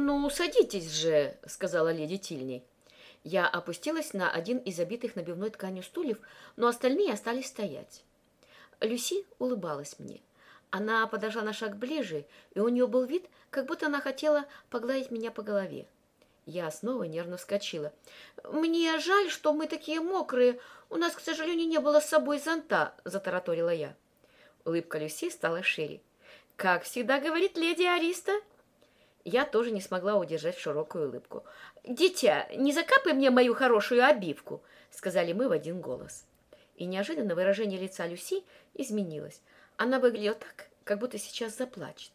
«Ну, садитесь же», — сказала леди Тильней. Я опустилась на один из обитых набивной тканью стульев, но остальные остались стоять. Люси улыбалась мне. Она подошла на шаг ближе, и у нее был вид, как будто она хотела погладить меня по голове. Я снова нервно вскочила. «Мне жаль, что мы такие мокрые. У нас, к сожалению, не было с собой зонта», — затараторила я. Улыбка Люси стала шире. «Как всегда говорит леди Ариста». Я тоже не смогла удержать широкую улыбку. «Дитя, не закапай мне мою хорошую обивку», — сказали мы в один голос. И неожиданно выражение лица Люси изменилось. Она выглядела так, как будто сейчас заплачет.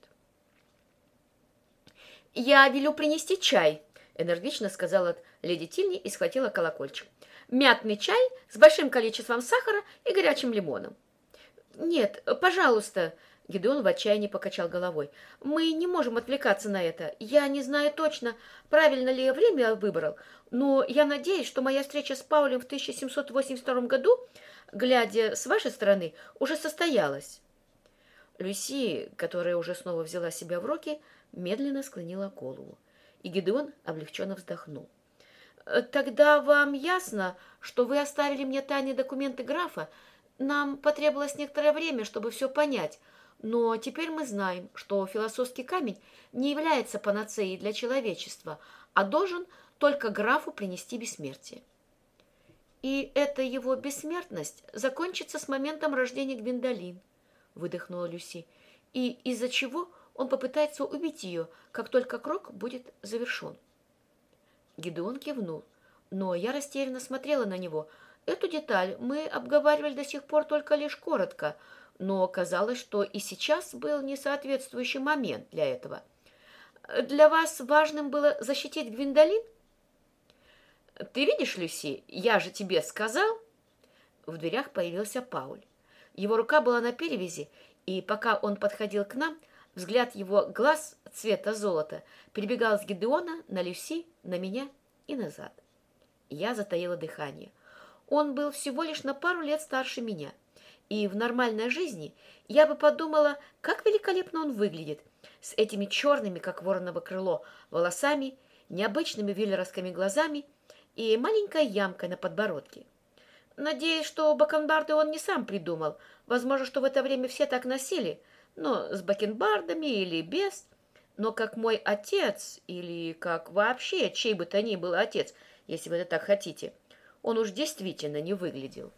«Я велю принести чай», — энергично сказала леди Тильни и схватила колокольчик. «Мятный чай с большим количеством сахара и горячим лимоном». «Нет, пожалуйста», — Гедеон в отчаянии покачал головой. «Мы не можем отвлекаться на это. Я не знаю точно, правильно ли я время выбрал, но я надеюсь, что моя встреча с Паулем в 1782 году, глядя с вашей стороны, уже состоялась». Люси, которая уже снова взяла себя в руки, медленно склонила голову, и Гедеон облегченно вздохнул. «Тогда вам ясно, что вы оставили мне тайные документы графа, нам потребовалось некоторое время, чтобы все понять, но теперь мы знаем, что философский камень не является панацеей для человечества, а должен только графу принести бессмертие. И эта его бессмертность закончится с моментом рождения Гвиндолин, выдохнула Люси, и из-за чего он попытается убить ее, как только крок будет завершен. Гидеон кивнул, но я растерянно смотрела на него – Эту деталь мы обговаривали до сих пор только лишь коротко, но казалось, что и сейчас был несоответствующий момент для этого. Для вас важным было защитить Гвиндолин? Ты видишь, Люси, я же тебе сказал. В дверях появился Пауль. Его рука была на перевязи, и пока он подходил к нам, взгляд его глаз цвета золота перебегал с Гидеона на Люси, на меня и назад. Я затаила дыхание – он был всего лишь на пару лет старше меня. И в нормальной жизни я бы подумала, как великолепно он выглядит, с этими черными, как вороново крыло, волосами, необычными веллеровскими глазами и маленькой ямкой на подбородке. Надеюсь, что бакенбарды он не сам придумал. Возможно, что в это время все так носили, но с бакенбардами или без. Но как мой отец, или как вообще чей бы то ни был отец, если вы это так хотите – он уж действительно не выглядел.